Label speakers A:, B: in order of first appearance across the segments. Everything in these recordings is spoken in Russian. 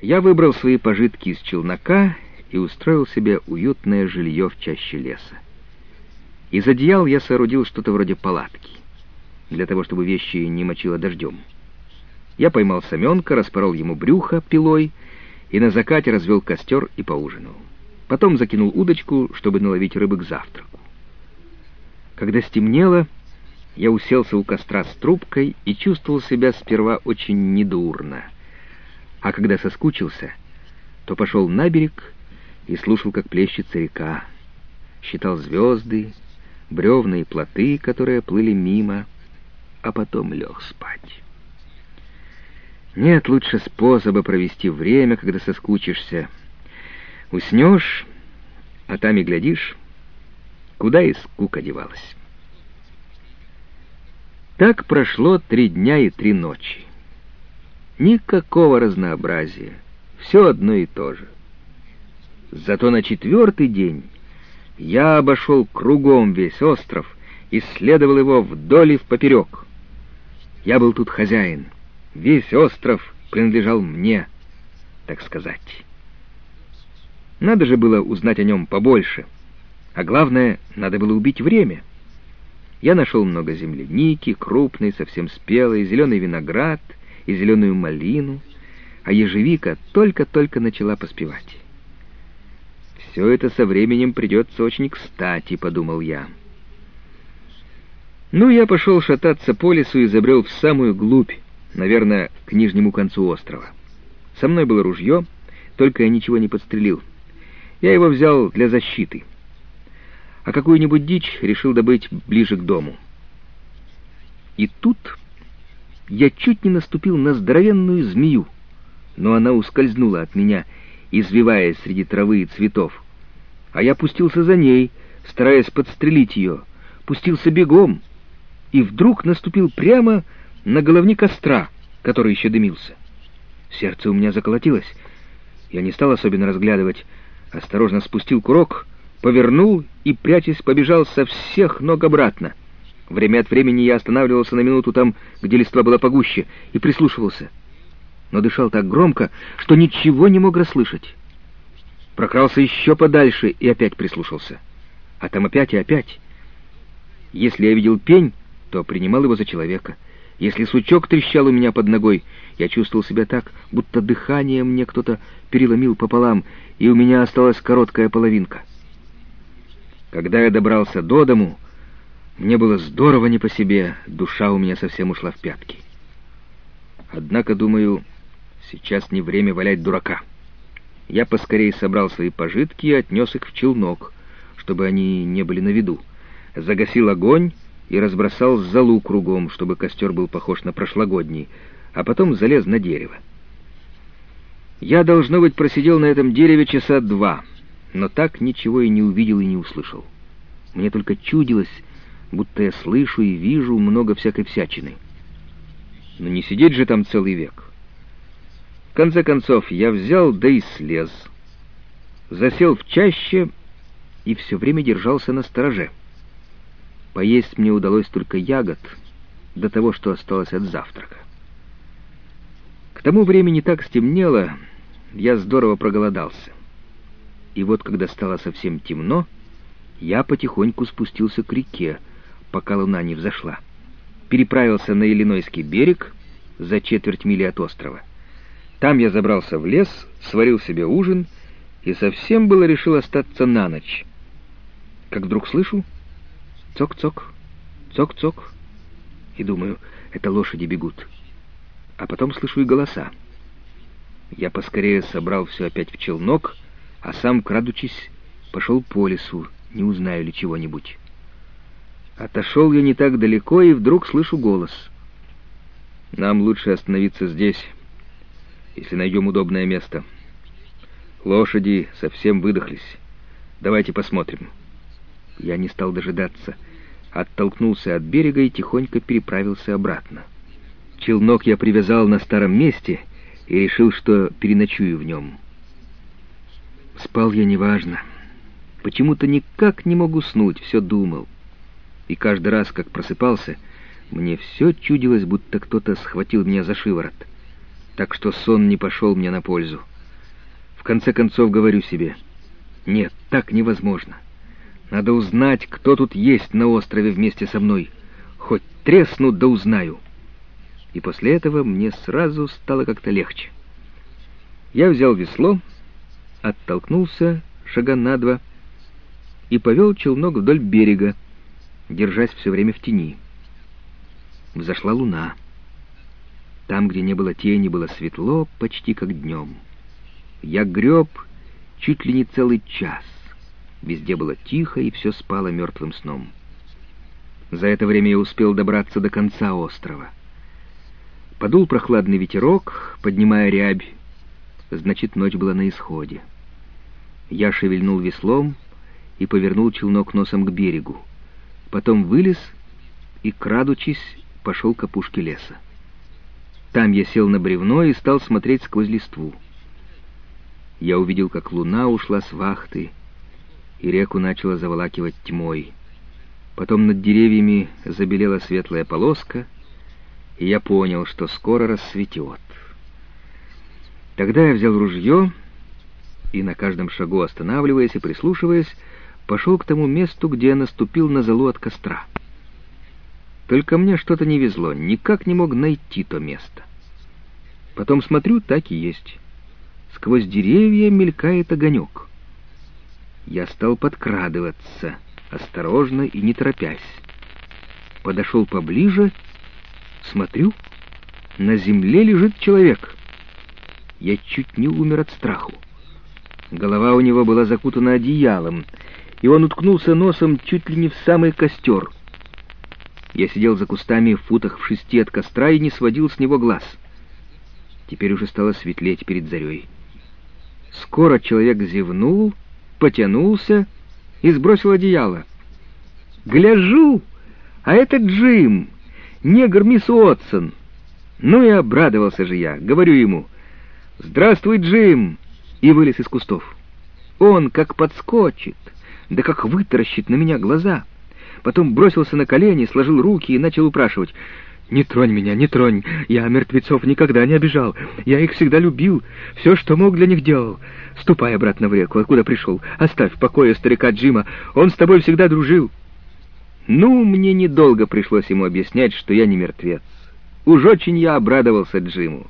A: Я выбрал свои пожитки из челнока и устроил себе уютное жилье в чаще леса. Из одеял я соорудил что-то вроде палатки, для того, чтобы вещи не мочило дождем. Я поймал саменка, распорол ему брюхо пилой и на закате развел костер и поужинал. Потом закинул удочку, чтобы наловить рыбы к завтраку. Когда стемнело, я уселся у костра с трубкой и чувствовал себя сперва очень недурно. А когда соскучился, то пошел на берег и слушал, как плещется река. Считал звезды, бревна и плоты, которые плыли мимо, а потом лег спать. Нет лучше способа провести время, когда соскучишься. Уснешь, а там и глядишь, куда и скука девалась. Так прошло три дня и три ночи. Никакого разнообразия, все одно и то же. Зато на четвертый день я обошел кругом весь остров, исследовал его вдоль и впоперек. Я был тут хозяин. Весь остров принадлежал мне, так сказать. Надо же было узнать о нем побольше. А главное, надо было убить время. Я нашел много земляники, крупной, совсем спелой, зеленый виноград и зеленую малину, а ежевика только-только начала поспевать. «Все это со временем придется очень кстати», — подумал я. Ну, я пошел шататься по лесу и забрел в самую глубь, наверное, к нижнему концу острова. Со мной было ружье, только я ничего не подстрелил. Я его взял для защиты. А какую-нибудь дичь решил добыть ближе к дому. И тут я чуть не наступил на здоровенную змею, но она ускользнула от меня, извиваясь среди травы и цветов. А я пустился за ней, стараясь подстрелить ее, пустился бегом, и вдруг наступил прямо на головни костра, который еще дымился. Сердце у меня заколотилось. Я не стал особенно разглядывать, осторожно спустил курок, повернул и, прячась, побежал со всех ног обратно. Время от времени я останавливался на минуту там, где листва была погуще, и прислушивался. Но дышал так громко, что ничего не мог расслышать. Прокрался еще подальше и опять прислушался. А там опять и опять. Если я видел пень, то принимал его за человека — если сучок трещал у меня под ногой, я чувствовал себя так, будто дыхание мне кто-то переломил пополам, и у меня осталась короткая половинка. Когда я добрался до дому, мне было здорово не по себе, душа у меня совсем ушла в пятки. Однако, думаю, сейчас не время валять дурака. Я поскорее собрал свои пожитки и отнес их в челнок, чтобы они не были на виду. Загасил огонь и разбросал залу кругом, чтобы костер был похож на прошлогодний, а потом залез на дерево. Я, должно быть, просидел на этом дереве часа два, но так ничего и не увидел и не услышал. Мне только чудилось, будто я слышу и вижу много всякой всячины. Но не сидеть же там целый век. В конце концов, я взял, да и слез. Засел в чаще и все время держался на стороже. Поесть мне удалось только ягод, до того, что осталось от завтрака. К тому времени так стемнело, я здорово проголодался. И вот, когда стало совсем темно, я потихоньку спустился к реке, пока луна не взошла. Переправился на Иллинойский берег за четверть мили от острова. Там я забрался в лес, сварил себе ужин и совсем было решил остаться на ночь. Как вдруг слышу, Цок-цок, цок-цок. И думаю, это лошади бегут. А потом слышу и голоса. Я поскорее собрал все опять в челнок, а сам, крадучись, пошел по лесу, не узнаю ли чего-нибудь. Отошел я не так далеко, и вдруг слышу голос. «Нам лучше остановиться здесь, если найдем удобное место. Лошади совсем выдохлись. Давайте посмотрим». Я не стал дожидаться. Оттолкнулся от берега и тихонько переправился обратно. Челнок я привязал на старом месте и решил, что переночую в нем. Спал я неважно. Почему-то никак не мог уснуть, все думал. И каждый раз, как просыпался, мне все чудилось, будто кто-то схватил меня за шиворот. Так что сон не пошел мне на пользу. В конце концов говорю себе, нет, так невозможно. Надо узнать, кто тут есть на острове вместе со мной. Хоть тресну, да узнаю. И после этого мне сразу стало как-то легче. Я взял весло, оттолкнулся шага на два и повел челнок вдоль берега, держась все время в тени. Взошла луна. Там, где не было тени, было светло, почти как днем. Я греб чуть ли не целый час. Везде было тихо, и все спало мертвым сном. За это время я успел добраться до конца острова. Подул прохладный ветерок, поднимая рябь. Значит, ночь была на исходе. Я шевельнул веслом и повернул челнок носом к берегу. Потом вылез и, крадучись, пошел к опушке леса. Там я сел на бревно и стал смотреть сквозь листву. Я увидел, как луна ушла с вахты, и реку начала заволакивать тьмой. Потом над деревьями забелела светлая полоска, и я понял, что скоро рассветет. Тогда я взял ружье и, на каждом шагу останавливаясь и прислушиваясь, пошел к тому месту, где я наступил на золу от костра. Только мне что-то не везло, никак не мог найти то место. Потом смотрю, так и есть. Сквозь деревья мелькает огонек. Я стал подкрадываться, осторожно и не торопясь. Подошел поближе, смотрю, на земле лежит человек. Я чуть не умер от страху. Голова у него была закутана одеялом, и он уткнулся носом чуть ли не в самый костер. Я сидел за кустами в футах в шести от костра и не сводил с него глаз. Теперь уже стало светлеть перед зарей. Скоро человек зевнул, потянулся и сбросил одеяло. «Гляжу, а это Джим, негр мисс Уотсон!» Ну и обрадовался же я, говорю ему, «Здравствуй, Джим!» и вылез из кустов. Он как подскочит, да как вытаращит на меня глаза. Потом бросился на колени, сложил руки и начал упрашивать. «Не тронь меня, не тронь! Я мертвецов никогда не обижал. Я их всегда любил. Все, что мог, для них делал. Ступай обратно в реку, откуда пришел. Оставь в покое старика Джима. Он с тобой всегда дружил». Ну, мне недолго пришлось ему объяснять, что я не мертвец. Уж очень я обрадовался Джиму.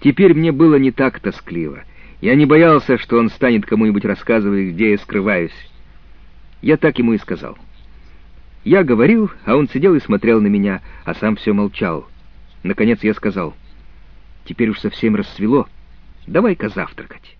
A: Теперь мне было не так тоскливо. Я не боялся, что он станет кому-нибудь рассказывать, где я скрываюсь. Я так ему и сказал. Я говорил, а он сидел и смотрел на меня, а сам все молчал. Наконец я сказал, «Теперь уж совсем рассвело, давай-ка завтракать».